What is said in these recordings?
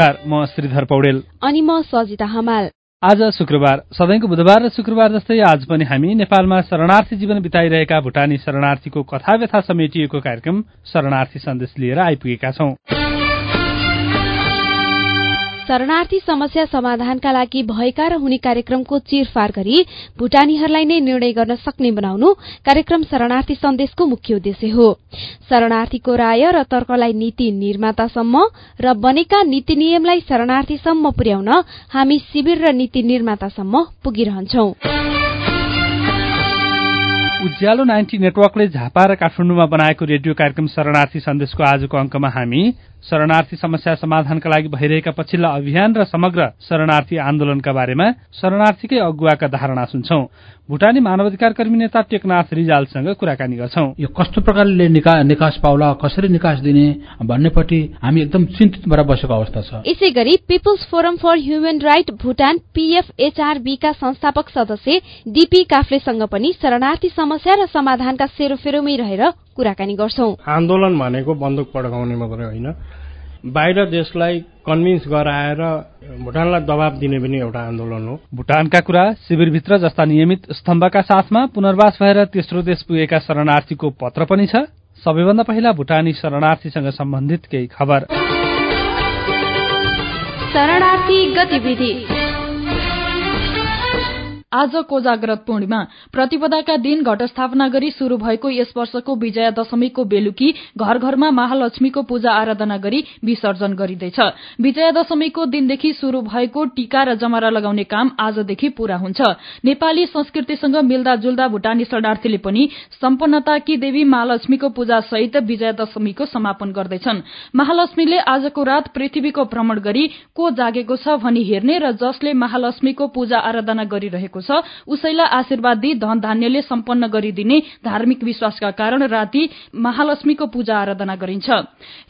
नमस्कार म श्रीधर पौडेल। अनि म सजिता हमाल। आज शुक्रबार सधैँको बुधबार र शुक्रबार जस्तै आज पनि हामी नेपालमा शरणार्थी जीवन बिताइरहेका भुटानी शरणार्थीको कथा व्यथा समेटिएको कार्यक्रम शरणार्थी सन्देश लिएर आइपुगेका छौं। शरणार्थी समस्या समाधानका लागि भएका र हुने कार्यक्रमको चिरफार गरी भूटानीहरूलाई नै निर्णय गर्न सक्ने बनाउनु कार्यक्रम शरणार्थी सन्देशको मुख्य उद्देश्य हो। शरणार्थीको राय र तर्कलाई नीति निर्मातासम्म र बनेका नीति नियमलाई शरणार्थीसम्म पुर्याउन हामी शिविर र नीति निर्मातासम्म पुगिरहन्छौं। उज्यालो नाइन्टी नेटवर्कले झापा र काठमाडौँमा बनाएको रेडियो कार्यक्रम शरणार्थी सन्देशको आजको अंकमा हामी शरणार्थी समस्या समाधानका लागि भइरहेका पछिल्ला अभियान र समग्र शरणार्थी आन्दोलनका बारेमा शरणार्थीकै अगुवाका धारणा सुन्छौं। भूटानी मानवाधिकार कर्मी नेता टेकनाथ रिजालसँग कुराकानी गर्छौं। यो कस्तो प्रकारले निकास पाउला कसरी निकास दिने भन्नेपट्टि हामी एकदम चिन्तित भएर बसेको अवस्था छ। यसै गरी people's forum for human right Bhutan पीएफएचआरबीका संस्थापक सदस्य डीपी काफ्लेसँग पनि शरणार्थी समस्या र समाधानका सेरोफेरोमै रहेर कुराकानी गर्छौं। आन्दोलन भनेको बन्दुक पड्काउने मात्रै होइन। बाहिर देशलाई कन्भिन्स गराएर भुटानलाई दबाब दिने पनि एउटा आन्दोलन हो। भुटानका कुरा शिविरभित्र जस्ता नियमित स्तम्भका साथमा पुनर्वास भएर तेस्रो देश पुगेका शरणार्थीको पत्र पनि छ। सबैभन्दा पहिला भुटानी शरणार्थीसँग सम्बन्धित केही खबर। शरणार्थी गतिविधि। आज कोजाग्रत पूर्णिमा। प्रतिपदाका दिन घटस्थापना गरी शुरू भएको यस वर्षको विजया दशमीको बेलुकी घर घरमा महालक्ष्मीको पूजा आराधना गरी विसर्जन गरिँदैछ। विजया दशमीको दिनदेखि शुरू भएको टीका र जमरा लगाउने काम आजदेखि पूरा हुन्छ। नेपाली संस्कृतिसँग मिल्दा जुल्दा भूटानी शरणार्थीले पनि सम्पन्नताकी देवी महालक्ष्मीको पूजा सहित विजया दशमीको समापन गर्दैछन्। महालक्ष्मीले आजको रात पृथ्वीको भ्रमण गरी को जागेको छ भनी हेर्ने र जसले महालक्ष्मीको पूजा आराधना गरिरहेको छ। उसैलाई आशीर्वाद दिई धन धान्यले सम्पन्न गरिदिने धार्मिक विश्वासका कारण राति महालक्ष्मीको पूजा आराधना गरिन्छ।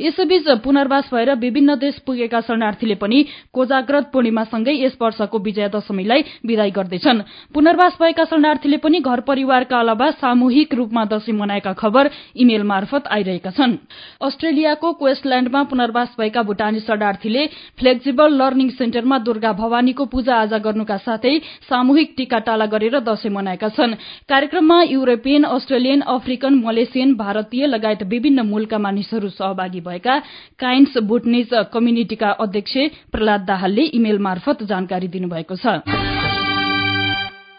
यसैबीच पुनर्वास भएर विभिन्न देश पुगेका शरणार्थीले पनि कोजाग्रत पूर्णिमासँगै यस वर्षको विजया दशमीलाई विदाई गर्दैछन्। पुनर्वास भएका शरणार्थीले पनि घर परिवारका अलावा सामूहिक रूपमा दशैं मनाएका खबर इमेल मार्फत आइरहेका छन्। अस्ट्रेलियाको क्वेस्टल्याण्डमा पुनर्वास भएका भूटानी शरणार्थीले फ्लेक्सिबल लर्निङ सेन्टरमा दुर्गा भवानीको पूजा आजा गर्नुका साथै सामूहिक टीका टाला गरेर दशैं मनाएका छन्। कार्यक्रममा युरोपियन अस्ट्रेलियन अफ्रिकन मलेसियन भारतीय लगायत विभिन्न मूलका मानिसहरू सहभागी भएका काइन्स बुटनिज कम्युनिटीका अध्यक्ष प्रहलाद दाहालले इमेल मार्फत जानकारी दिनुभएको छ।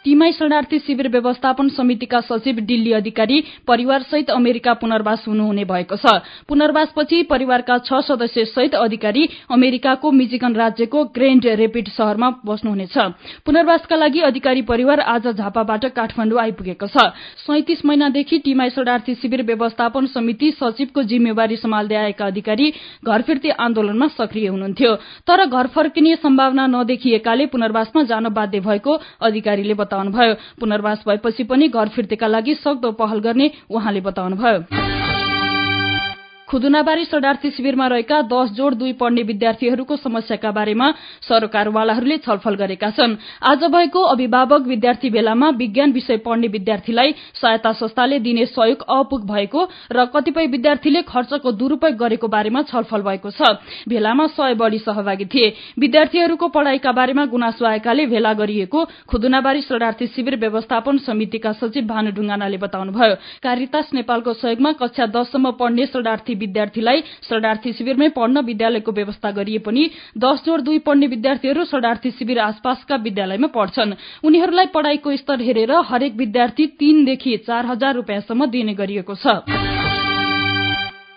टिमाई शरणार्थी शिविर व्यवस्थापन समितिका सचिव दिल्ली अधिकारी परिवारसहित अमेरिका पुनर्वास हुनुहुने भएको छ। पुनर्वासपछि परिवारका छ सदस्य सहित अधिकारी अमेरिकाको मिजिगन राज्यको ग्रेन्ड रेपिड शहरमा बस्नुहुनेछ। पुनर्वासका लागि अधिकारी परिवार आज झापाबाट काठमाडौँ आइपुगेको छ। सैतिस महिनादेखि टिमाई शरणार्थी शिविर व्यवस्थापन समिति सचिवको जिम्मेवारी सम्हाल्दै आएका अधिकारी घर फिर्ती आन्दोलनमा सक्रिय हुनुहुन्थ्यो। तर घर फर्किने सम्भावना नदेखिएकाले पुनर्वासमा जान बाध्य भएको अधिकारीले बताउनुभयो। पुनर्वास भएपछि पनि घर फिर्तीका लागि सक्दो पहल गर्ने उहाँले बताउनुभयो। खुदुनाबारी शरणार्थी शिविरमा रहेका दश जोड़ दुई पढ्ने विद्यार्थीहरूको समस्याका बारेमा सरकारवालाहरूले छलफल गरेका छन्। आज भएको अभिभावक विद्यार्थी भेलामा विज्ञान विषय पढ्ने विद्यार्थीलाई सहायता संस्थाले दिने सहयोग अपुग भएको र कतिपय विद्यार्थीले खर्चको दुरूपयोग गरेको बारेमा छलफल भएको छ। भेलामा सय बढ़ी सहभागी थिए। विद्यार्थीहरूको पढ़ाईका बारेमा गुनासो आएकाले भेला गरिएको खुदुनाबारी शरणार्थी शिविर व्यवस्थापन समितिका सचिव भानु ढुङ्गानाले बताउनुभयो। कारितास नेपालको सहयोगमा कक्षा दशसम्म पढ्ने शरणार्थी विद्यार्थीलाई शरणार्थी शिविरमै पढ्न विद्यालयको व्यवस्था गरिए पनि दश जोड़ दुई पढ्ने विद्यार्थीहरू शरणार्थी शिविर आसपासका विद्यालयमा पढ्छन्। उनीहरूलाई पढ़ाईको स्तर हेरेर हरेक विद्यार्थी तीनदेखि चार हजार रूपियाँसम्म दिने गरिएको छ।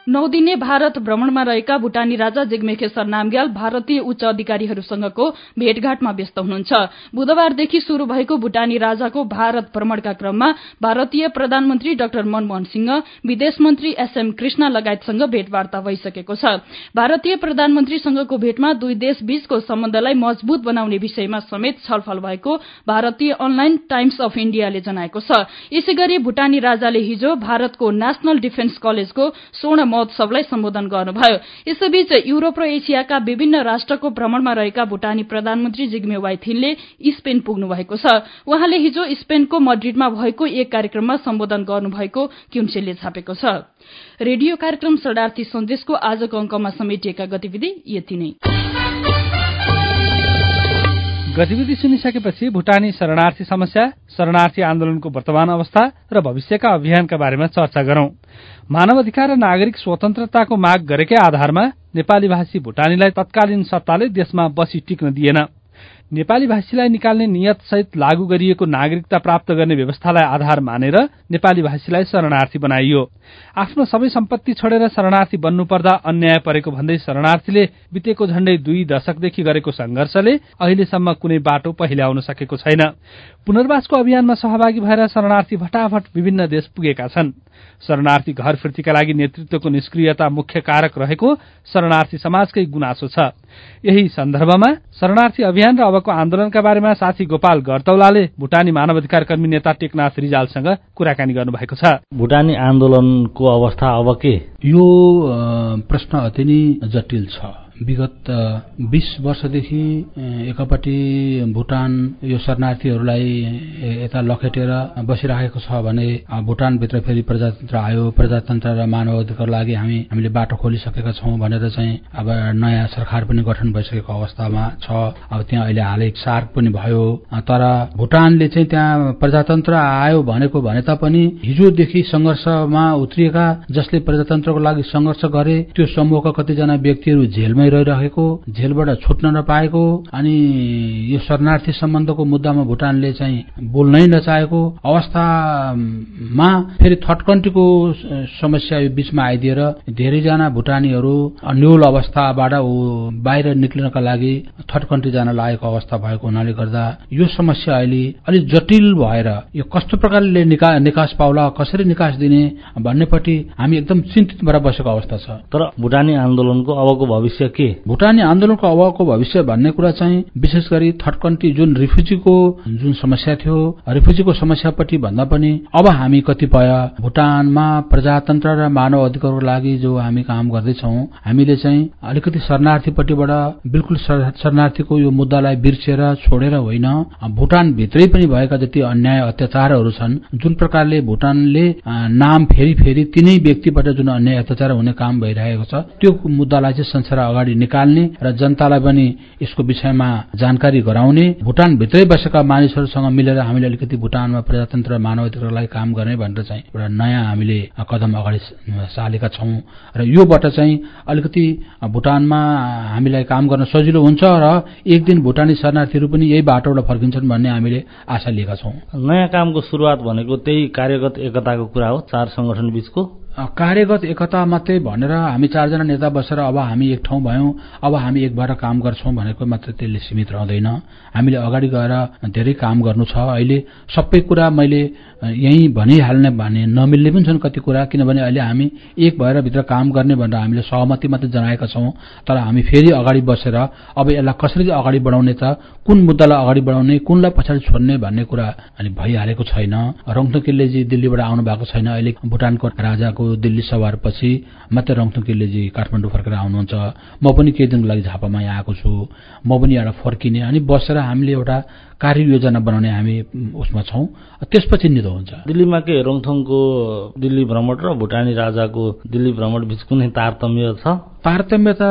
नौ दिने भारत भ्रमणमा रहेका भूटानी राजा जिग्मेखेश्वर नामग्याल भारतीय उच्च अधिकारीहरूसँगको भेटघाटमा व्यस्त हुनुहुन्छ। बुधबारदेखि शुरू भएको भूटानी राजाको भारत भ्रमणका क्रममा भारतीय प्रधानमन्त्री डाक्टर मनमोहन सिंह विदेश मन्त्री एसएम कृष्ण लगायतसँग भेटवार्ता भइसकेको छ। भारतीय प्रधानमन्त्रीसँगको भेटमा दुई देश बीचको सम्बन्धलाई मजबूत बनाउने विषयमा समेत छलफल भएको भारतीय अनलाइन टाइम्स अफ इण्डियाले जनाएको छ। यसै गरी भूटानी राजाले हिजो भारतको नेशनल डिफेन्स कलेजको स्वर्ण महोत्सवलाई सम्बोधन गर्नुभयो। यसैबीच युरोप र एसियाका विभिन्न राष्ट्रको भ्रमणमा रहेका भूटानी प्रधानमन्त्री जिग्मे वाइथिनले स्पेन पुग्नु भएको छ। उहाँले हिजो स्पेनको मड्रिडमा भएको एक कार्यक्रममा सम्बोधन गर्नुभएको क्युन्सेलले छापेको छ। रेडियो कार्यक्रम शरणार्थी सन्देशको आजको अङ्कमा समेटिएका गतिविधि यति नै। गतिविधि सुनिसकेपछि भुटानी शरणार्थी समस्या शरणार्थी आन्दोलनको वर्तमान अवस्था र भविष्यका अभियानका बारेमा चर्चा गरौं। मानव अधिकार र नागरिक स्वतन्त्रताको माग गरेकै आधारमा नेपाली भाषी भुटानीलाई तत्कालीन सत्ताले देशमा बसी टिक्न दिएन। नेपाली भाषीलाई निकाल्ने नियत सहित लागू गरिएको नागरिकता प्राप्त गर्ने व्यवस्थालाई आधार मानेर नेपाली भाषीलाई शरणार्थी बनाइयो। आफ्नो सबै सम्पत्ति छोडेर शरणार्थी बन्नुपर्दा अन्याय परेको भन्दै शरणार्थीले बितेको झण्डै दुई दशकदेखि गरेको संघर्षले अहिलेसम्म कुनै बाटो पहिल्याउन सकेको छैन। पुनर्वासको अभियानमा सहभागी भएर शरणार्थी भटाभट विभिन्न देश पुगेका छन्। शरणार्थी घर फिर्तीका लागि नेतृत्वको निष्क्रियता मुख्य कारक रहेको शरणार्थी समाजकै गुनासो छ। यही सन्दर्भमा शरणार्थी अभियान र अबको आन्दोलनका बारेमा साथी गोपाल गर्तौलाले भूटानी मानवाधिकार कर्मी नेता टेकनाथ रिजालसँग कुराकानी गर्नुभएको छ। भूटानी आन्दोलनको अवस्था अब के? यो प्रश्न अति नै जटिल छ। विगत बिस वर्षदेखि एकपट्टि भुटान यो शरणार्थीहरूलाई यता लखेटेर बसिराखेको छ भने भुटानभित्र फेरि प्रजातन्त्र आयो। प्रजातन्त्र र मानव अधिकारको लागि हामी हामीले बाटो खोलिसकेका छौँ भनेर चाहिँ अब नयाँ सरकार पनि गठन भइसकेको अवस्थामा छ। अब त्यहाँ अहिले हालै सार्क पनि भयो। तर भुटानले चाहिँ त्यहाँ प्रजातन्त्र आयो भनेको भने तापनि हिजोदेखि संघर्षमा उत्रिएका जसले प्रजातन्त्रको लागि सङ्घर्ष गरे त्यो समूहका कतिजना व्यक्तिहरू जेलमै जेलमै रहिरहेको जेलबाट छुट्न नपाएको अनि यो शरणार्थी सम्बन्धको मुद्दामा भुटानले चाहिँ बोल्नै नचाहेको अवस्थामा फेरि थर्ड कन्ट्रीको समस्या यो बीचमा आइदिएर धेरैजना भुटानीहरू न्यूल अवस्थाबाट बाहिर निक्लिनका लागि थर्ड कन्ट्री जान लागेको अवस्था भएको हुनाले गर्दा यो समस्या अहिले अलिक जटिल भएर यो कस्तो प्रकारले निकास पाउला कसरी निकास दिने भन्नेपट्टि हामी एकदम चिन्तित भएर बसेको अवस्था छ। तर भुटानी आन्दोलनको अबको भविष्य के? भुटानी आन्दोलनको अभावको भविष्य भन्ने कुरा चाहिँ विशेष गरी थर्ड कन्ट्री जुन रिफ्युजीको जुन समस्या थियो रिफ्युजीको समस्यापट्टि भन्दा पनि अब हामी कतिपय भुटानमा प्रजातन्त्र र मानव अधिकारको लागि जो हामी काम गर्दैछौ हामीले चाहिँ अलिकति शरणार्थीपट्टिबाट बिल्कुल शरणार्थीको यो मुद्दालाई बिर्सेर छोडेर होइन भुटानभित्रै पनि भएका जति अन्याय अत्याचारहरू छन् जुन प्रकारले भुटानले नाम फेरि फेरि तिनै व्यक्तिबाट जुन अन्याय अत्याचार हुने काम भइरहेको छ त्यो मुद्दालाई चाहिँ संसार अगाडि अगाडि निकाल्ने र जनतालाई पनि यसको विषयमा जानकारी गराउने भुटानभित्रै बसेका मानिसहरूसँग मिलेर हामीले अलिकति भुटानमा प्रजातन्त्र मानव अधिकारलाई काम गर्ने भनेर चाहिँ एउटा नयाँ हामीले कदम अगाडि चालेका छौं। र योबाट चाहिँ अलिकति भुटानमा हामीलाई काम गर्न सजिलो हुन्छ र एक दिन भुटानी शरणार्थीहरू पनि यही बाटोबाट फर्किन्छन् भन्ने हामीले आशा लिएका छौं। नयाँ कामको सुरुवात भनेको त्यही कार्यगत एकताको कुरा हो चार संगठन बीचको कार्यगत एकता मात्रै भनेर हामी चारजना नेता बसेर अब हामी एक ठाउँ भयौं अब हामी एक भएर काम गर्छौं भनेको मात्र त्यसले सीमित रहँदैन। हामीले अगाडि गएर धेरै काम गर्नु छ। अहिले सबै कुरा मैले यही भनिहाल्ने भने नमिल्ने पनि छन् कति कुरा किनभने अहिले हामी एक भएर भित्र काम गर्ने भनेर हामीले सहमति मात्रै जनाएका छौं। तर हामी फेरि अगाडि बसेर अब यसलाई कसरी अगाडि बढाउने त कुन मुद्दालाई अगाडि बढाउने कुनलाई पछाडि छोड्ने भन्ने कुरा अनि भइहालेको छैन। रङथुङ किल्लेजी दिल्लीबाट आउनु भएको छैन। अहिले भुटानको राजाको दिल्ली सवारपछि मात्रै रङथुङ किल्लेजी काठमाडौँ फर्केर आउनुहुन्छ म पनि केही दिनको लागि झापामा यहाँ आएको छु। म पनि एउटा फर्किने अनि बसेर हामीले एउटा कार्ययोजना बनाउने हामी उसमा छौं। त्यसपछि निधो हुन्छ। दिल्लीमा के रोङथङको दिल्ली भ्रमण र भुटानी राजाको दिल्ली भ्रमण बीच कुनै तारतम्य छ? तारतम्य त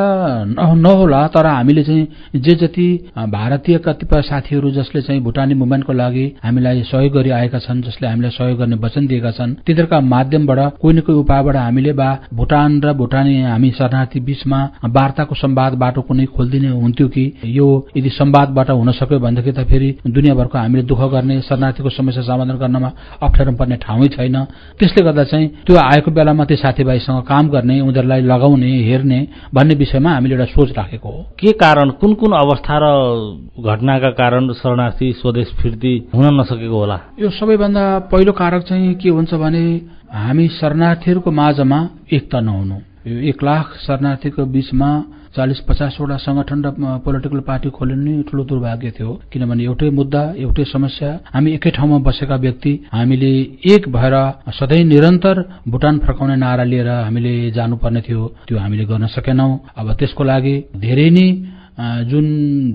नहोला तर हामीले चाहिँ जे जति भारतीय कतिपय साथीहरू जसले चाहिँ भुटानी मुभमेन्टको लागि हामीलाई सहयोग गरी आएका छन् जसले हामीलाई सहयोग गर्ने वचन दिएका छन् तिनीहरूका माध्यमबाट कोही न कोही उपायबाट हामीले बा भुटान र भुटानी हामी शरणार्थी बीचमा वार्ताको सम्वाद बाटो कुनै खोलिदिने हुन्थ्यो कि? यो यदि सम्वादबाट हुन सक्यो भनेदेखि त फेरि दुनियाँभरको हामीले दुःख गर्ने शरणार्थीको समस्या समाधान गर्नमा अप्ठ्यारो पर्ने ठाउँै छैन। त्यसले गर्दा चाहिँ त्यो आएको बेलामा त्यो साथीभाइसँग काम गर्ने उनीहरूलाई लगाउने हेर्ने भन्ने विषयमा हामीले एउटा सोच राखेको हो। के कारण कुन कुन अवस्था र घटनाका कारण शरणार्थी स्वदेश फिर्ती हुन नसकेको होला? यो सबैभन्दा पहिलो कारक चाहिँ के हुन्छ भने हामी शरणार्थीहरूको माझमा एकता नहुनु। यो एक लाख शरणार्थीको बीचमा चालिस पचासवटा संगठन र पोलिटिकल पार्टी खोल्नु नै ठूलो दुर्भाग्य थियो। किनभने एउटै मुद्दा एउटै समस्या हामी एकै ठाउँमा बसेका व्यक्ति हामीले एक भएर सधैँ निरन्तर भुटान फर्काउने नारा लिएर हामीले जानुपर्ने थियो त्यो हामीले गर्न सकेनौं। अब त्यसको लागि धेरै नै जुन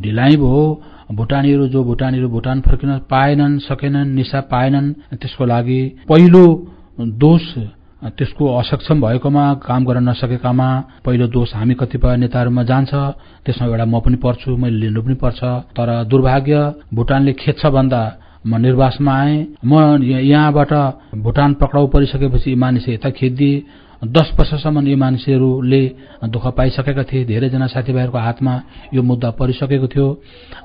ढिलाइ भयो भुटानीहरू जो भुटानीहरू भुटान फर्किन पाएनन् सकेनन् निशा पाएनन् त्यसको लागि पहिलो दोष त्यसको असक्षम भएकोमा काम गर्न नसकेकामा पहिलो दोष हामी कतिपय नेताहरूमा जान्छ। त्यसमा एउटा म पनि पर्छु मैले लिनु पनि पर्छ। तर दुर्भाग्य भुटानले खेच्छ भन्दा म निर्वासमा आएँ। म यहाँबाट भुटान पक्राउ परिसकेपछि मानिस यता खेदिए दस वर्षसम्म यी मान्छेहरूले दुःख पाइसकेका थिए। धेरैजना साथीभाइहरूको हातमा यो मुद्दा परिसकेको थियो।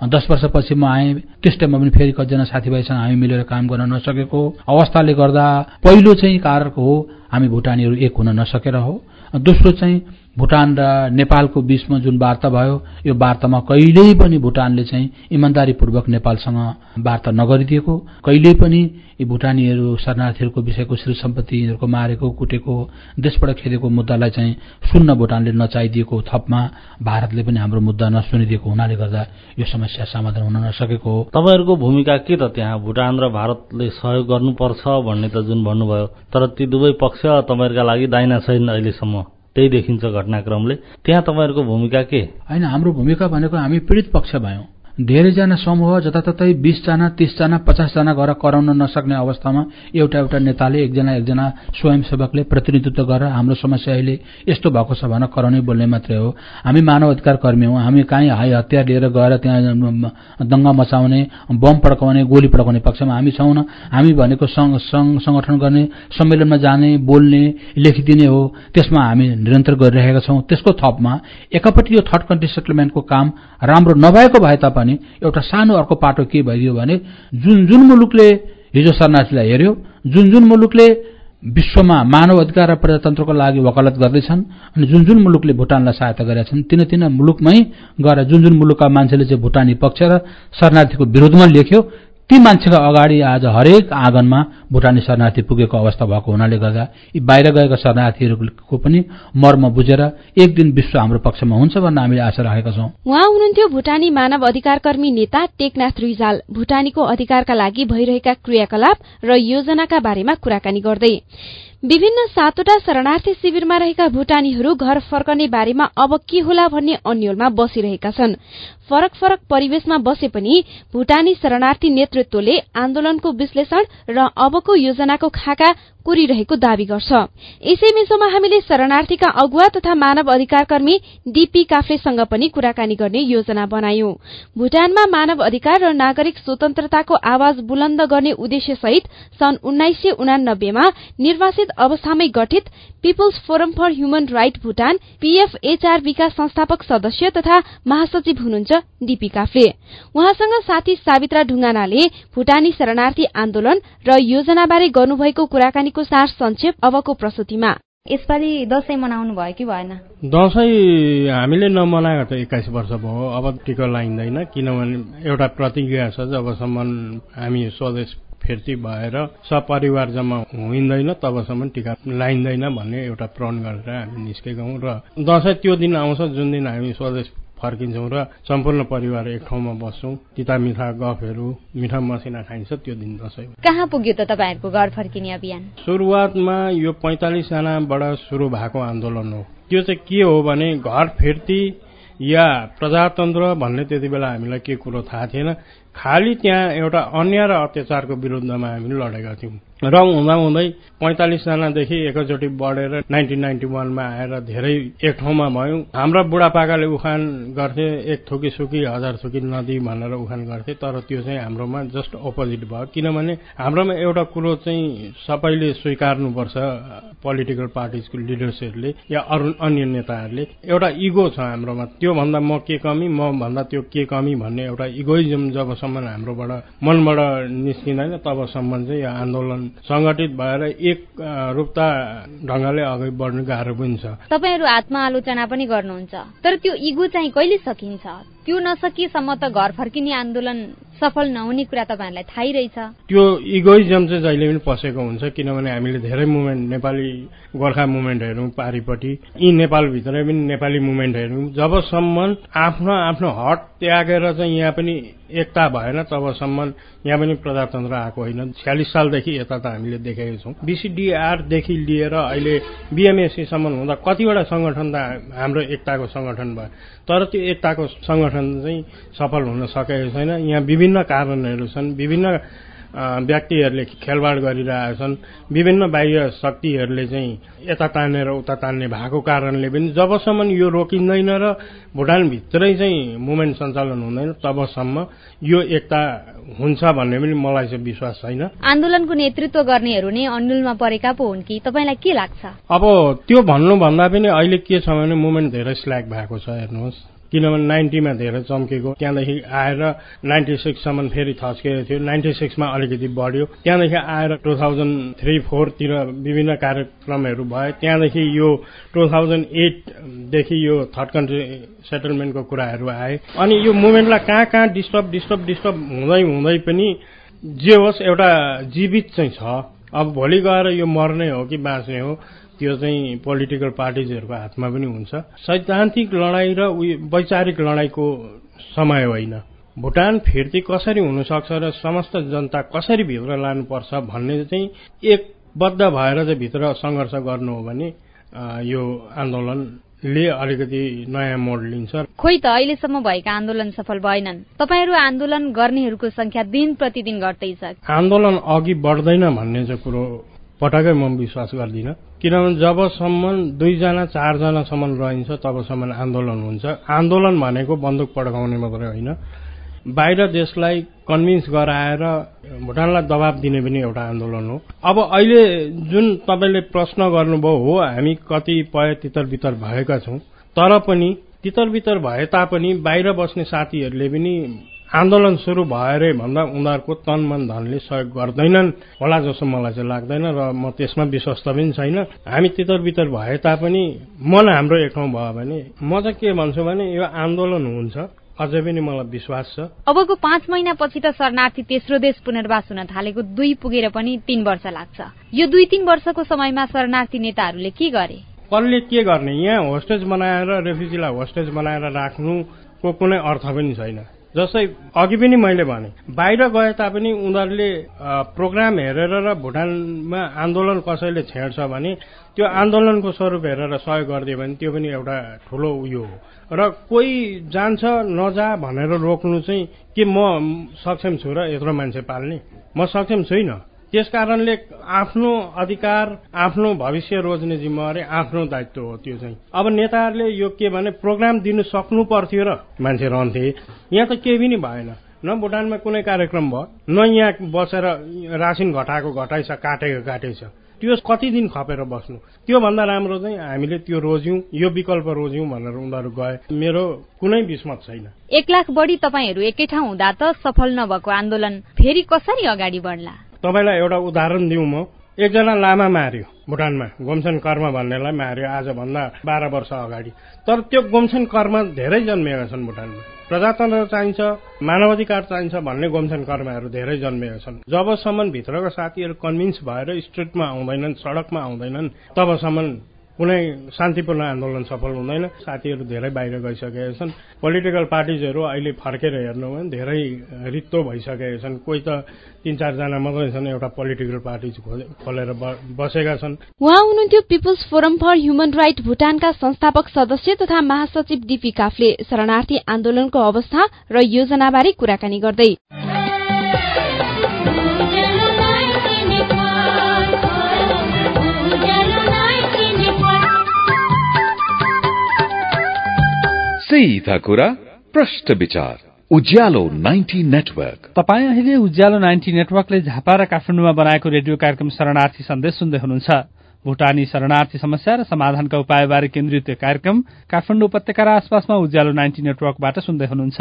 दस वर्षपछि म आएँ। त्यस टाइममा पनि फेरि कतिजना साथीभाइसँग हामी मिलेर काम गर्न नसकेको अवस्थाले गर्दा पहिलो चाहिँ कारक हो हामी भुटानीहरू एक हुन नसकेर हो। दोस्रो चाहिँ भुटान र नेपालको बीचमा जुन वार्ता भयो यो वार्तामा कहिल्यै पनि भुटानले चाहिँ इमान्दारीपूर्वक नेपालसँग वार्ता नगरिदिएको कहिल्यै पनि यी भुटानीहरू शरणार्थीहरूको विषयको श्री सम्पत्तिहरूको मारेको कुटेको देशबाट खेदेको मुद्दालाई चाहिँ सुन्न भुटानले नचाहिदिएको थपमा भारतले पनि हाम्रो मुद्दा नसुनिदिएको हुनाले गर्दा यो समस्या समाधान हुन नसकेको हो। तपाईँहरूको भूमिका के त त्यहाँ? भुटान र भारतले सहयोग गर्नुपर्छ भन्ने त जुन भन्नुभयो तर ती दुवै पक्ष तपाईँहरूका लागि दाइना छैन अहिलेसम्म। त्यही देखिन्छ घटनाक्रमले। त्यहाँ तपाईँहरूको भूमिका के? होइन हाम्रो भूमिका भनेको हामी पीडित पक्ष भयौँ। धेरैजना समूह जताततै बिसजना तीसजना पचासजना गएर कराउन नसक्ने अवस्थामा एउटा एउटा नेताले एकजना एकजना स्वयंसेवकले प्रतिनिधित्व गरेर हाम्रो समस्या अहिले यस्तो भएको छ भनेर कराउने बोल्ने मात्रै हो। हामी मानव अधिकार कर्मी हौ। हामी कहीँ हाई हतियार लिएर गएर त्यहाँ दङ्गा मचाउने बम पड्काउने गोली पड्काउने पक्षमा हामी छैनौँ हामी भनेको संगठन गर्ने सम्मेलनमा जाने बोल्ने लेखिदिने हो। त्यसमा हामी निरन्तर गरिरहेका छौँ। त्यसको थपमा एकापट्टि यो थर्ड कन्ट्री सेटलमेन्टको काम राम्रो नभएको भए तापनि भने एउटा सानो अर्को पाटो के भइदियो भने जुन जुन मुलुकले हिजो शरणार्थीलाई हेर्यो जुन जुन मुलुकले विश्वमा मानव अधिकार र प्रजातन्त्रको लागि वकालत गर्दैछन् अनि जुन जुन मुलुकले भुटानलाई सहायता गरेका छन् तिन तिन मुलुकमै गएर जुन जुन मुलुकका मान्छेले चाहिँ भुटानी पक्ष र शरणार्थीको विरोधमा लेख्यो ती मान्छेका अगाडि आज हरेक आँगनमा भुटानी शरणार्थी पुगेको अवस्था भएको हुनाले गर्दा यी बाहिर गएका शरणार्थीहरूको पनि मर्म बुझेर एक दिन विश्व हाम्रो पक्षमा हुन्छ भन्ने हामीले आशा राखेका छौं। उहाँ हुनुहुन्थ्यो भुटानी मानव अधिकार कर्मी नेता टेकनाथ रिजाल। भुटानीको अधिकारका लागि भइरहेका क्रियाकलाप र योजनाका बारेमा कुराकानी गर्दै। विभिन्न सातवटा शरणार्थी शिविरमा रहेका भूटानीहरू घर फर्कने बारेमा अब के होला भन्ने अन्यलमा बसिरहेका छन्। फरक फरक परिवेशमा बसे पनि भूटानी शरणार्थी नेतृत्वले आन्दोलनको विश्लेषण र अबको योजनाको खाका कुरिरहेको दावी गर्छ। यसै मिसोमा हामीले शरणार्थीका अगुवा तथा मानव अधिकार कर्मी डीपी काफ्लेसँग पनि कुराकानी गर्ने योजना बनायौं। भूटानमा मानव अधिकार र नागरिक स्वतन्त्रताको आवाज बुलन्द गर्ने उद्देश्य सहित सन् उन्नाइस सय उनानब्बेमा निर्वासित अवस्थामै गठित people's forum for human right Bhutan पीएफएचआरबीका संस्थापक सदस्य तथा महासचिव हुनुहुन्छ। डीपी काफ्ले। उहाँसँग साथी सावित्रा ढुङ्गानाले भूटानी शरणार्थी आन्दोलन र योजनाबारे गर्नुभएको कुराकानीको सार संक्षेप अबको प्रस्तुतिमा। यसपालि दसैँ मनाउनु भयो कि भएन? दसैँ हामीले नमनाएको त एक्काइस वर्ष भयो। अब टिका लाइँदैन किनभने एउटा प्रतिज्ञा छ जबसम्म हामी स्वदेश फिर्ती भएर सपरिवार जम्मा हुँदैन तबसम्म टिका लाइँदैन भन्ने एउटा प्रण गरेर हामी निस्केका हौँ। र दसैँ त्यो दिन आउँछ जुन दिन हामी स्वदेश फर्किन्छौँ र सम्पूर्ण परिवार एक ठाउँमा बस्छौँ। तिता मिठा गफहरू मिठा मसिना खाइन्छ त्यो दिन दसैँ कहाँ पुग्यो त तपाईँहरूको घर फर्किने अभियान? सुरुवातमा यो पैँतालिसजनाबाट सुरु भएको आन्दोलन हो। त्यो चाहिँ के हो भने घर फिर्ती या प्रजातन्त्र भन्ने त्यति बेला हामीलाई के कुरो थाहा थिएन। खालि त्यहाँ एउटा अन्य र अत्याचारको विरुद्धमा हामी लडेका थियौँ। र हुँदा हुँदै पैँतालिसजनादेखि एकैचोटि बढेर नाइन्टिन नाइन्टी वानमा आएर धेरै एक ठाउँमा भयौँ। हाम्रा बुढापाकाले उखान गर्थे एक थुकी सुकी हजार थुकी नदी भनेर उखान गर्थे तर त्यो चाहिँ हाम्रोमा जस्ट अपोजिट भयो। किनभने हाम्रोमा एउटा कुरो चाहिँ सबैले स्वीकार्नुपर्छ पोलिटिकल पार्टिजको लिडर्सहरूले या अरू अन्य नेताहरूले। एउटा इगो छ हाम्रोमा त्योभन्दा म के कमी म भन्दा त्यो के कमी भन्ने एउटा इगोइजम जबसम्म हाम्रोबाट मनबाट निस्किँदैन तबसम्म चाहिँ यो आन्दोलन संगठित भएर एक रूपता ढंगले अघि बढ्नु गाह्रो पनि छ। तपाईँहरू आत्मआलोचना पनि गर्नुहुन्छ। तर त्यो इगो चाहिँ कहिले सकिन्छ? त्यो नसकिएसम्म त घर फर्किने आन्दोलन सफल नहुने कुरा तपाईँहरूलाई थाहै रहेछ। त्यो इगोइजम चाहिँ जहिले पनि पसेको हुन्छ किनभने हामीले धेरै मुभमेन्ट नेपाली गोर्खा मुभमेन्ट हेरौँ पारिपट्टि। यी नेपालभित्रै पनि नेपाली मुभमेन्ट हेरौँ। जबसम्म आफ्नो आफ्नो हट त्यागेर चाहिँ यहाँ पनि एकता भएन तबसम्म यहाँ पनि प्रजातन्त्र आएको होइन। छ्यालिस सालदेखि यता त हामीले देखेका छौँ। बिसिडिआरदेखि लिएर अहिले बिएमएससीसम्म हुँदा कतिवटा संगठन त हाम्रो एकताको संगठन भयो। तर त्यो एकताको संगठन चाहिँ सफल हुन सकेको छैन। यहाँ विभिन्न कारणहरू छन्। विभिन्न व्यक्तिहरूले खेलवाड गरिरहेका छन्। विभिन्न बाह्य शक्तिहरूले चाहिँ यता तानेर उता तान्ने भएको कारणले पनि जबसम्म यो रोकिँदैन र भुटानभित्रै चाहिँ मुभमेन्ट सञ्चालन हुँदैन तबसम्म यो एकता हुन्छ भन्ने पनि मलाई चाहिँ विश्वास छैन। आन्दोलनको नेतृत्व गर्नेहरू नै अन्डुलमा परेका पो हुन् कि? तपाईँलाई के लाग्छ? अब त्यो भन्नुभन्दा पनि अहिले के छ भने मुभमेन्ट धेरै स्ल्याक भएको छ हेर्नुहोस्। किनभने नाइन्टीमा धेरै चम्केको त्यहाँदेखि आएर नाइन्टी सिक्ससम्म फेरि थच्केको थियो। नाइन्टी सिक्समा अलिकति बढ्यो। त्यहाँदेखि आएर टु थाउजन्ड थ्री फोरतिर विभिन्न कार्यक्रमहरू भयो। त्यहाँदेखि यो टु थाउजन्ड एटदेखि यो थर्ड कन्ट्री सेटलमेन्टको कुराहरू आए। अनि यो मुभमेन्टलाई कहाँ कहाँ डिस्टर्ब डिस्टर्ब डिस्टर्ब हुँदै हुँदै पनि जे होस् एउटा जीवित चाहिँ छ। अब भोलि गएर यो मर्ने हो कि बाँच्ने हो त्यो चाहिँ पोलिटिकल पार्टिजहरूको हातमा पनि हुन्छ। सैद्धान्तिक लडाईँ र वैचारिक लडाईँको समय होइन। भुटान फिर्ती कसरी हुनसक्छ र समस्त जनता कसरी भित्र लानुपर्छ भन्ने चाहिँ एकबद्ध भएर चाहिँ भित्र सङ्घर्ष गर्नु हो भने यो आन्दोलनले अलिकति नयाँ मोड लिन्छ। खोइ त अहिलेसम्म भएका आन्दोलन सफल भएनन्। तपाईँहरू आन्दोलन गर्नेहरूको संख्या दिन प्रतिदिन घट्दैछ। आन्दोलन अघि बढ्दैन भन्ने चाहिँ कुरो पटक्कै म विश्वास गर्दिनँ। किनभने जबसम्म दुईजना चारजनासम्म रहन्छ तबसम्म आन्दोलन हुन्छ। आन्दोलन भनेको बन्दुक पड्काउने मात्रै होइन। बाहिर देशलाई कन्भिन्स गराएर भुटानलाई दबाब दिने पनि एउटा आन्दोलन हो। अब अहिले जुन तपाईँले प्रश्न गर्नुभयो हो हामी कतिपय तितर बितर भएका छौँ। तर पनि तितर बितर भए तापनि बाहिर बस्ने साथीहरूले पनि आन्दोलन सुरु भयो अरे भन्दा उनीहरूको तन मन धनले सहयोग गर्दैनन्। होला जस्तो मलाई चाहिँ लाग्दैन र म त्यसमा विश्वस्त पनि छैन। हामी तितर बितर भए तापनि मन हाम्रो एक ठाउँ भयो भने म चाहिँ के भन्छु भने यो आन्दोलन हुन्छ। अझै पनि मलाई विश्वास छ। अबको पाँच महिनापछि त शरणार्थी तेस्रो देश पुनर्वास हुन थालेको दुई पुगेर पनि तीन वर्ष लाग्छ। यो दुई तीन वर्षको समयमा शरणार्थी नेताहरूले के गरे? कसले के गर्ने? यहाँ होस्टेज बनाएर रेफ्युजीलाई होस्टेज बनाएर राख्नुको कुनै अर्थ पनि छैन। जस्तै अघि पनि मैले भने बाहिर गए तापनि उनीहरूले प्रोग्राम हेरेर र भुटानमा आन्दोलन कसैले छेड्छ भने त्यो आन्दोलनको स्वरूप हेरेर सहयोग गरिदियो भने त्यो पनि एउटा ठुलो उयो हो। र कोही जान्छ नजा भनेर रोक्नु चाहिँ के म सक्षम छु र यत्रो मान्छे पाल्ने? म सक्षम छुइनँ। त्यस कारणले आफ्नो अधिकार आफ्नो भविष्य रोज्ने जिम्मेवारी आफ्नो दायित्व हो त्यो चाहिँ। अब नेताहरूले यो के भने प्रोग्राम दिनु सक्नु पर्थ्यो र मान्छे रहन्थे यहाँ त केही पनि भएन। न भुटानमा कुनै कार्यक्रम भयो न यहाँ बसेर रासिन घटाएको घटाइछ काटेको काटेछ। त्यो कति दिन खपेर बस्नु? त्योभन्दा राम्रो चाहिँ हामीले त्यो रोज्यौँ यो विकल्प रोज्यौँ भनेर उनीहरू गए। मेरो कुनै विस्मत छैन। एक लाख बढी तपाईँहरू एकै ठाउँ हुँदा त सफल नभएको आन्दोलन फेरि कसरी अगाडि बढ्ला? तपाईँलाई एउटा उदाहरण दिउँ म। एकजना लामा मार्यो भुटानमा गोमसन कर्म भन्नेलाई मार्यो आजभन्दा बाह्र वर्ष अगाडि। तर त्यो गोमसन कर्म धेरै जन्मिएका छन् भुटानमा। प्रजातन्त्र चाहिन्छ मानवाधिकार चाहिन्छ भन्ने गोमसन कर्महरू धेरै जन्मिएका छन्। जबसम्म भित्रका साथीहरू कन्भिन्स भएर स्ट्रिटमा आउँदैनन् सडकमा आउँदैनन् तबसम्म कुनै शान्तिपूर्ण आन्दोलन सफल हुँदैन। साथीहरू धेरै बाहिर गइसकेका छन्। पोलिटिकल पार्टिजहरू अहिले फर्केर हेर्नु भने धेरै रित्तो भइसकेका छन्। कोही त तीन चारजना मात्रै छन् एउटा पोलिटिकल पार्टी खोलेर बसेका छन्। उहाँ हुनुहुन्थ्यो people's forum for human right भुटानका संस्थापक सदस्य तथा महासचिव डीपी काफले शरणार्थी आन्दोलनको अवस्था र योजनाबारे कुराकानी गर्दै। कुरा विचार। Ujyaalo ninety network. तपाईँ अहिले उज्यालो नाइन्टी नेटवर्कले झापा र काठमाडौँमा बनाएको रेडियो कार्यक्रम शरणार्थी सन्देश सुन्दै हुनुहुन्छ। भूटानी शरणार्थी समस्या र समाधानका उपायबारे केन्द्रित यो कार्यक्रम काठमाडौँ उपत्यका र आसपासमा उज्यालो नाइन्टी नेटवर्कबाट सुन्दै हुनुहुन्छ।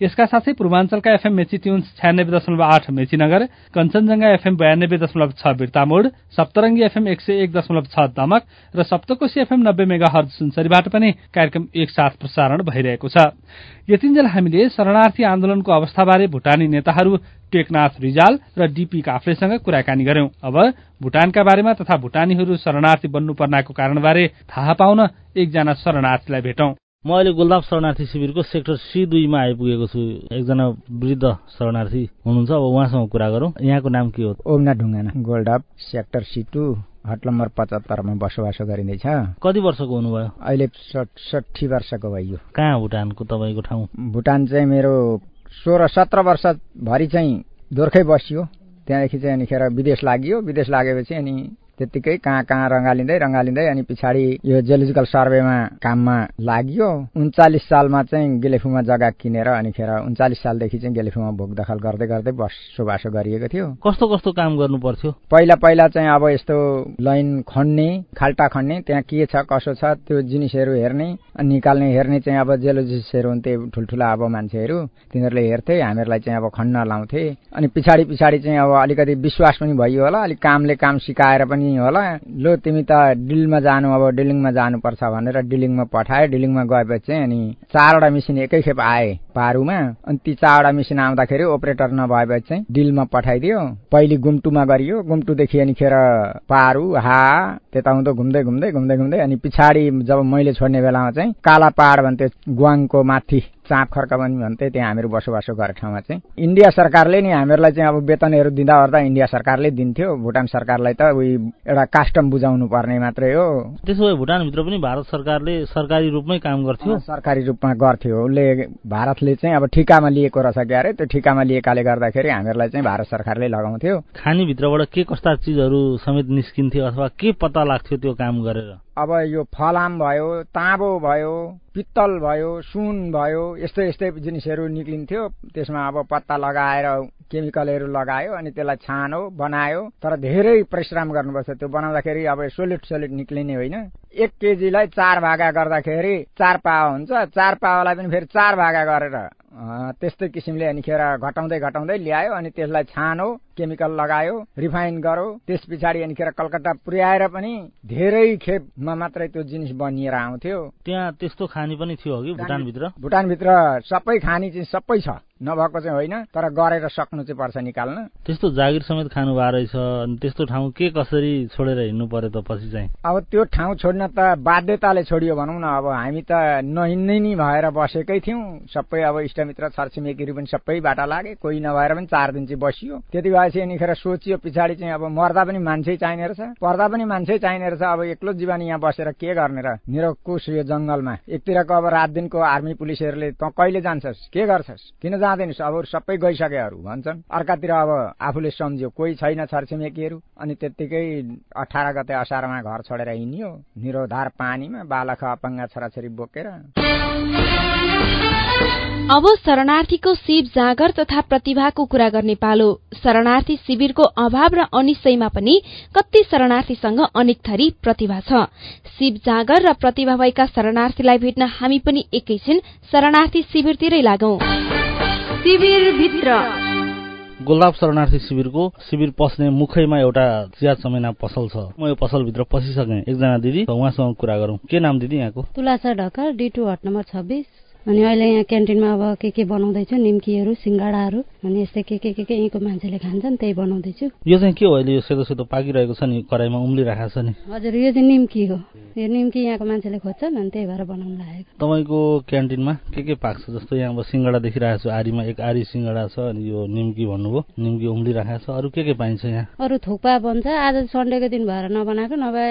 यसका साथै पूर्वाञ्चलका एफएम मेची ट्युन्स छ्यानब्बे दशमलव आठ मेचीनगर कञ्चनजंघा एफएम बयानब्बे दशमलव छ बिर्तामोड सप्तरंगी एफएम एक सय एक दशमलव छ दमक र सप्तकोशी एफएम नब्बे मेगा हर्ज सुनसरीबाट पनि कार्यक्रम एकसाथ प्रसारण भइरहेको छ। यतिन्जेल हामीले शरणार्थी आन्दोलनको अवस्थाबारे भूटानी नेताहरू टेकनाथ रिजाल र डीपी काफ्लेसँग कुराकानी गर्यौं। अब भूटानका बारेमा तथा भूटानीहरू शरणार्थी बन्नुपर्नेको कारणबारे थाहा पाउन एकजना शरणार्थीलाई भेटौं। म अहिले गुलदाब शरणार्थी शिविरको सेक्टर सी दुईमा आइपुगेको छु। एकजना वृद्ध शरणार्थी हुनुहुन्छ। अब उहाँसँग कुरा गरौँ। यहाँको नाम के हो? Omana Dhungana. Goldhap sector C two hut number पचहत्तरमा बसोबासो गरिँदैछ। कति वर्षको हुनुभयो? अहिले सठी वर्षको भयो। कहाँ भुटानको तपाईँको ठाउँ? भुटान चाहिँ मेरो सोह्र सत्र वर्षभरि चाहिँ दोर्खै बसियो। त्यहाँदेखि चाहिँ अनिखेर विदेश लाग्यो। विदेश लागेपछि अनि त्यत्तिकै कहाँ कहाँ रङ्गालिँदै रङ्गालिँदै अनि पछाडि यो जियोलोजिकल सर्वेमा काममा लाग्यो। उन्चालिस सालमा चाहिँ गेलेफुमा जग्गा किनेर अनिखेर उन्चालिस सालदेखि चाहिँ गेलेफुमा भोग दखल गर्दै गर्दै बसोबासो गरिएको थियो। कस्तो कस्तो काम गर्नु पर्थ्यो पहिला पहिला चाहिँ अब यस्तो लाइन खन्ने खाल्टा खन्ने त्यहाँ के छ कसो छ त्यो जिनिसहरू हेर्ने अनि निकाल्ने हेर्ने चाहिँ अब जियोलोजिस्टहरू हुन्थे ठुल्ठुला अब मान्छेहरू। तिनीहरूले हेर्थे हामीहरूलाई चाहिँ अब खन्न लाउँथे। अनि पछाडि पछाडि चाहिँ अब अलिकति विश्वास पनि भइयो होला। अलिक कामले काम सिकाएर पनि होला। लो तिमी त डिलमा जानु अब डिलिङमा जानुपर्छ भनेर डिलिङमा पठाए। डिलिङमा गएपछि अनि चारवटा मेसिन एकैखेप आए। पारुमा। अनि ती चारवटा मेसिन आउँदाखेरि ओपरेटर नभएपछि चाहिँ डिलमा पठाइदियो। पहिले गुम्टुमा गरियो। गुम्टुदेखि अनिखेर पारु हा त्यता हुँदो घुम्दै घुम्दै घुम्दै घुम्दै अनि पछाडि जब मैले छोड्ने बेलामा चाहिँ काला पहाड भन्थ्यो गुवाङको माथि चाँप खर्क पनि भन्थे त्यहाँ हामीहरू बसोबासो गरेको ठाउँमा चाहिँ। इन्डिया सरकारले नि हामीहरूलाई चाहिँ अब वेतनहरू दिँदा ओर्दा इन्डिया सरकारले दिन्थ्यो। भुटान सरकारलाई त उही एउटा कास्टम बुझाउनु पर्ने मात्रै हो। त्यसो भए भुटानभित्र पनि भारत सरकारले सरकारी रूपमै काम गर्थ्यो। सरकारी रूपमा गर्थ्यो। उसले भारतले चाहिँ अब ठिकामा लिएको रहेछ क्या अरे? त्यो ठिकामा लिएकाले गर्दाखेरि हामीहरूलाई चाहिँ भारत सरकारले लगाउँथ्यो खानीभित्रबाट के कस्ता चिजहरू समेत निस्किन्थ्यो अथवा के पत्ता लाग्थ्यो त्यो काम गरेर? अब यो फलाम भयो ताँबो भयो पित्तल भयो सुन भयो यस्तो यस्तै जिनिसहरू निक्लिन्थ्यो। त्यसमा अब पत्ता लगाएर केमिकलहरू लगायो अनि त्यसलाई छानो बनायो। तर धेरै परिश्रम गर्नुपर्छ त्यो बनाउँदाखेरि अब सोलिड सोलिड निक्लिने होइन। एक केजीलाई चार भागा गर्दाखेरि चार पावा हुन्छ। चार पावालाई पनि फेरि चार भागा गरेर त्यस्तै किसिमले अनिखेर घटाउँदै घटाउँदै ल्यायो अनि त्यसलाई छानो। केमिकल लगायो रिफाइन गरो त्यस पछाडि अनिखेर कलकत्ता पुर्याएर पनि धेरै खेपमा मात्रै त्यो जिनिस बनिएर आउँथ्यो। त्यहाँ त्यस्तो खानी पनि थियो कि भुटानभित्र? भुटानभित्र सबै खानी चाहिँ सबै छ। नभएको चाहिँ होइन तर गरेर सक्नु चाहिँ पर्छ निकाल्न। त्यस्तो जागिर समेत खानु भएको रहेछ अनि त्यस्तो ठाउँ के कसरी छोडेर हिँड्नु पर्यो त पछि चाहिँ? अब त्यो ठाउँ छोड्न त बाध्यताले छोडियो भनौँ न अब हामी त नहिँड्नै नि भएर बसेकै थियौँ। सबै अब इष्टमित्र छरछिमेकीहरू पनि सबै बाटा लागे कोही नभएर पनि चार दिन चाहिँ बसियो। त्यति भएपछि यनिखेर सोचियो पछाडि चाहिँ अब मर्दा पनि मान्छे चाहिने रहेछ। पर्दा पनि मान्छे चाहिने रहेछ। अब एक्लो जीवन यहाँ बसेर के गर्ने र? मेरो कुस यो जंगलमा एकतिरको अब रात दिनको आर्मी पुलिसहरूले त कहिले जान्छस्? के गर्छस्? किन जाँदैनस्? अब सबै गइसकेहरू भन्छन्। अर्कातिर अब आफूले सम्झ्यो कोही छैन छरछिमेकीहरू। अनि त्यत्तिकै अठार गते असारमा घर छोडेर हिँड्यो। निरोधार पानीमा बालक अपाङ्गा छोराछोरी बोकेर। अब शरणार्थीको शिव जाँगर तथा प्रतिभाको कुरा गर्ने पालो। शरणार्थी शिविरको अभाव र अनिश्चयमा पनि कति शरणार्थीसँग अनेक थरी प्रतिभा छ। शिव जाँगर र प्रतिभा भएका शरणार्थीलाई भेट्न हामी पनि एकैछिन शरणार्थी शिविरतिरै लागौं। गोलदाब शरणार्थी शिविरको शिविर पस्ने मुखैमा एउटा चिया चमेना पसल छ। म यो पसलभित्र पसिसकेँ। एकजना दिदी उहाँसँग कुरा गरौँ। के नाम दिदी यहाँको? Tulasa Dhakal D two hut number छब्बिस। अनि अहिले यहाँ क्यान्टिनमा अब के के बनाउँदैछु निम्कीहरू सिङ्गाडाहरू अनि यस्तै के के के के यहीँको मान्छेले खान्छन् त्यही बनाउँदैछु। यो चाहिँ के हो? अहिले यो सेतो सेतो पाकिरहेको छ नि कराईमा उम्लिरहेको छ नि। हजुर यो चाहिँ निम्की हो। यो निम्की यहाँको मान्छेले खोज्छन् अनि त्यही भएर बनाउनु लागेको। तपाईँको क्यान्टिनमा के के पाक्छ? जस्तो यहाँ अब सिङ्गडा देखिरहेको छु आरीमा एक आरी सिङ्गडा छ अनि यो निम्की भन्नुभयो निम्की उम्लिरहेको छ अरू के के पाइन्छ यहाँ? अरू थुक्पा बन्छ आज सन्डेको दिन भएर नबनाएको नभए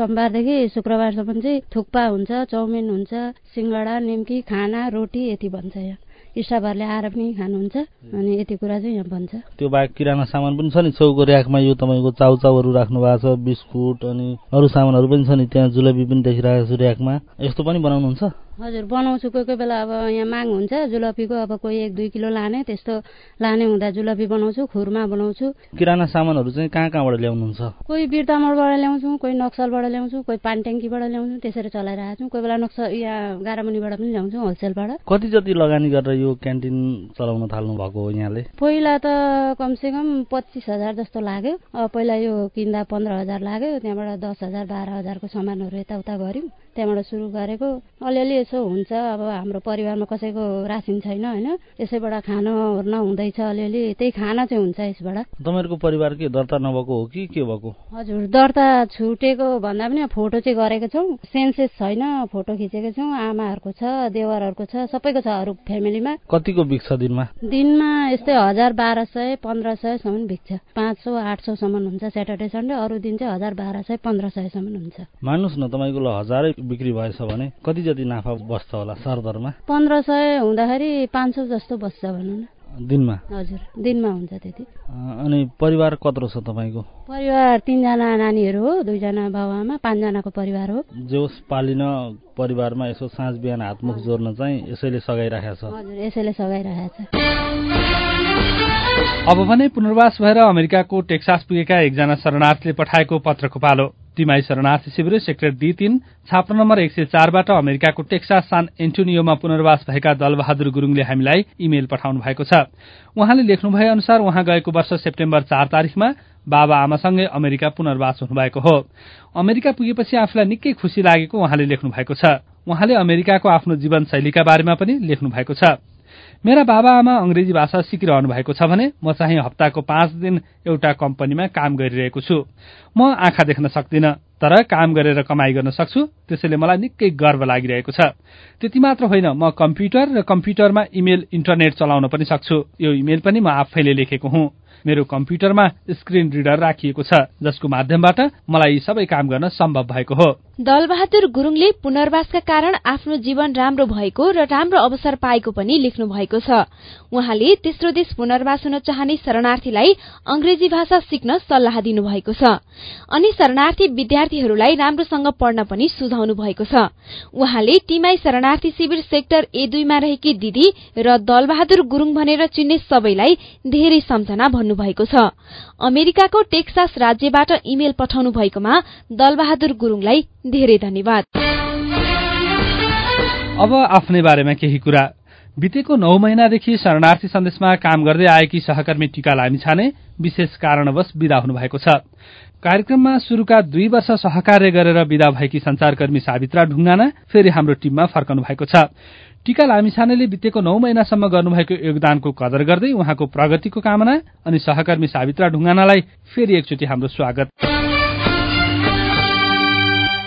सोमबारदेखि शुक्रबारसम्म चाहिँ थुक्पा हुन्छ चाउमिन हुन्छ सिङ्गडा निम्की खाना रोटी यति बन्छ यहाँ। इष्टबारले आएर पनि खानुहुन्छ अनि यति कुरा चाहिँ यहाँ बन्छ त्यो बाहेक किराना सामान पनि छ नि छेउको ऱ्याकमा यो तपाईँको चाउचाउहरू राख्नु भएको छ बिस्कुट अनि अरू सामानहरू पनि छ नि त्यहाँ जुलेबी पनि देखिरहेको छु ऱ्याकमा। यस्तो पनि बनाउनुहुन्छ? हजुर बनाउँछु। कोही कोही बेला अब यहाँ माग हुन्छ। जुलपीको अब कोही एक दुई किलो लाने त्यस्तो लाने हुँदा जुलपी बनाउँछु खुरमा बनाउँछु। किराना सामानहरू चाहिँ कहाँ कहाँबाट ल्याउनुहुन्छ? कोही बिरतामोडबाट ल्याउँछु कोही नक्सलबाट ल्याउँछु कोही पानट्याङ्कीबाट ल्याउँछु त्यसरी चलाइरहेको छु कोही बेला नक्सल यहाँ गारामुनिबाट पनि ल्याउँछु होलसेलबाट। कति जति लगानी गरेर यो क्यान्टिन चलाउन थाल्नु भएको हो यहाँले? पहिला त कमसेकम पच्चिस हजार जस्तो लाग्यो। पहिला यो किन्दा पन्ध्र हजार लाग्यो त्यहाँबाट दस हजार बाह्र हजारको सामानहरू यताउता गऱ्यौँ। त्यहाँबाट सुरु गरेको। अलिअलि यसो हुन्छ अब हाम्रो परिवारमा कसैको रासिन छैन होइन? यसैबाट खान ओर्न हुँदैछ अलिअलि। त्यही खाना चाहिँ हुन्छ यसबाट। तपाईँहरूको परिवार के दर्ता नभएको हो कि के भएको? हजुर दर्ता छुटेको भन्दा पनि फोटो चाहिँ गरेको छौँ। सेन्सेस छैन फोटो खिचेको छौँ। आमाहरूको छ देवरहरूको छ सबैको छ अरू फ्यामिलीमा। कतिको बिक्छ दिनमा? दिनमा यस्तै हजार बाह्र सय पन्ध्र सयसम्म बिक्छ पाँच सौ आठ सौसम्म हुन्छ स्याटरडे सन्डे अरू दिन चाहिँ हजार बाह्र सय पन्ध्र सयसम्म हुन्छ। मान्नुहोस् न तपाईँको ल हजारै बिक्री भएछ भने कति जति नाफा बस्छ होला सरदरमा पन्ध्र सय हुँदाखेरि पाँच सौ जस्तो बस्छ भनौँ न। दिनमा? हजुर दिनमा हुन्छ त्यति। अनि परिवार कत्रो छ तपाईँको? परिवार तिनजना नानीहरू हो दुईजना बाबुआमा पाँचजनाको परिवार हो। जोस पालिन परिवारमा यसो साँझ बिहान हातमुख जोड्न चाहिँ यसैले सघाइरहेको छ। हजुर यसैले सघाइरहेको छ। अब भने पुनर्वास भएर अमेरिकाको टेक्सास पुगेका एकजना शरणार्थीले पठाएको पत्रको पालो। टिमाई शरणार्थी शिविर सेक्टर डी तीन छाप्रो नम्बर एक सय चारबाट अमेरिकाको टेक्सास सान एन्टोनियोमा पुनर्वास भएका दलबहादुर गुरूङले हामीलाई इमेल पठाउनु भएको छ। उहाँले लेख्नु भए अनुसार उहाँ गएको वर्ष सेप्टेम्बर चार तारिकमा बाबा आमासँगै अमेरिका पुनर्वास हुनुभएको हो। अमेरिका पुगेपछि आफूलाई निकै खुसी लागेको उहाँले लेख्नु भएको छ। उहाँले अमेरिकाको आफ्नो जीवनशैलीका बारेमा पनि लेख्नु भएको छ। मेरा बाबा आमा अंग्रेजी भाषा सिकिरहनु भएको छ भने म चाहिँ हप्ताको पाँच दिन एउटा कम्पनीमा काम गरिरहेको छु। म आँखा देख्न सक्दिन तर काम गरेर कमाई गर्न सक्छु त्यसैले मलाई निकै गर्व लागिरहेको छ। त्यति मात्र होइन म कम्प्युटर र कम्प्युटरमा इमेल इन्टरनेट चलाउन पनि सक्छु। यो इमेल पनि म आफैले लेखेको हुँ। मेरो कम्प्युटरमा स्क्रिन रिडर राखिएको छ जसको माध्यमबाट मलाई यी सबै काम गर्न सम्भव भएको हो। दलबहादुर गुरूङले पुनर्वासका कारण आफ्नो जीवन राम्रो भएको र राम्रो अवसर पाएको पनि लेख्नु भएको छ। उहाँले तेस्रो देश पुनर्वास हुन चाहने शरणार्थीलाई अंग्रेजी भाषा सिक्न सल्लाह दिनुभएको छ। अनि शरणार्थी विद्यार्थीहरूलाई राम्रोसँग पढ्न पनि सुझाउनु भएको छ। उहाँले टिमाई शरणार्थी शिविर सेक्टर ए दुईमा रहेकी दिदी र दलबहादुर गुरूङ भनेर चिन्ने सबैलाई धेरै सम्झना भन्नुभएको छ। अमेरिकाको टेक्सास राज्यबाट इमेल पठाउनु भएकोमा दलबहादुर गुरूङलाई धेरै धन्यवाद। अब आफ्नै बारेमा केही कुरा। बितेको नौ महिनादेखि शरणार्थी सन्देशमा काम गर्दै आएकी सहकर्मी टीका लामिछाने विशेष कारणवश विदा हुनुभएको छ। कार्यक्रममा शुरूका दुई वर्ष सहकार्य गरेर विदा भएकी संचारकर्मी सावित्रा ढुङ्गाना फेरि हाम्रो टीममा फर्कनु भएको छ। टीका लामिछानेले बितेको नौ महिनासम्म गर्नुभएको योगदानको कदर गर्दै उहाँको प्रगतिको कामना अनि सहकर्मी सावित्रा ढुङ्गानालाई फेरि एकचोटि हाम्रो स्वागत।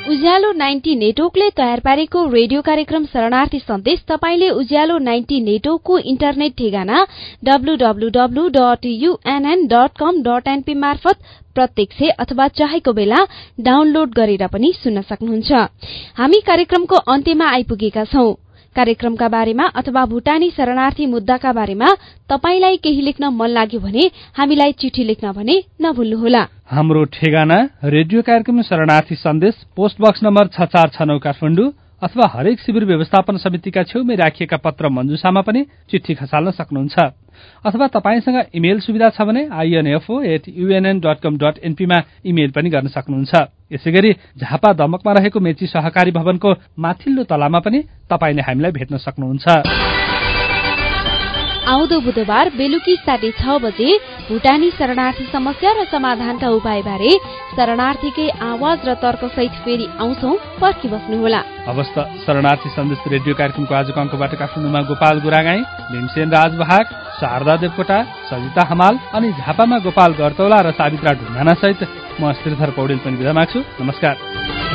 उज्यालो नाइन्टी नेटवर्कले तयार पारेको रेडियो कार्यक्रम शरणार्थी सन्देश तपाईँले उज्यालो नाइन्टी नेटवर्कको इन्टरनेट ठेगाना डब्लूडब्लूडब्लू मार्फत प्रत्यक्ष अथवा चाहेको बेला डाउनलोड गरेर पनि सुन्न सक्नुहुन्छ। हामी कार्यक्रमको अन्त्यमा आइपुगेका छौं। कार्यक्रमका बारेमा अथवा भूटानी शरणार्थी मुद्दाका बारेमा तपाईलाई केही लेख्न मन लाग्यो भने हामीलाई चिठी लेख्न भने नभुल्नुहोला। हाम्रो ठेगाना रेडियो कार्यक्रम शरणार्थी सन्देश पोस्ट बक्स नम्बर छ चार छ नौ काठमाडौँ अथवा हरेक शिविर व्यवस्थापन समितिका छेउमै राखिएका पत्र मञ्जुसामा पनि चिठी खसाल्न सक्नुहुन्छ। अथवा तपाईँसँग इमेल सुविधा छ भने INFO at UNN dot com dot एनपीमा email पनि गर्न सक्नुहुन्छ। यसै गरी झापा दमकमा रहेको मेची सहकारी भवनको माथिल्लो तलामा पनि तपाईँले हामीलाई भेट्न सक्नुहुन्छ। आउँदो बुधबार बेलुकी साढे छ बजे भूटानी शरणार्थी समस्या र समाधानका उपायबारे शरणार्थीकै आवाज र तर्कसहित फेरि आउँछौ पर्खी बस्नुहोला। अवस्था शरणार्थी सन्देश रेडियो कार्यक्रमको आजको अङ्कबाट काठमाडौँमा गोपाल गुरागाई भीमसेन राजबहाग शारदा देवकोटा सजिता हमाल अनि झापामा गोपाल गर्तौला र सावित्रा ढुङ्गाना सहित म श्रीधर पौडेल पनि विदा माग्छु। नमस्कार।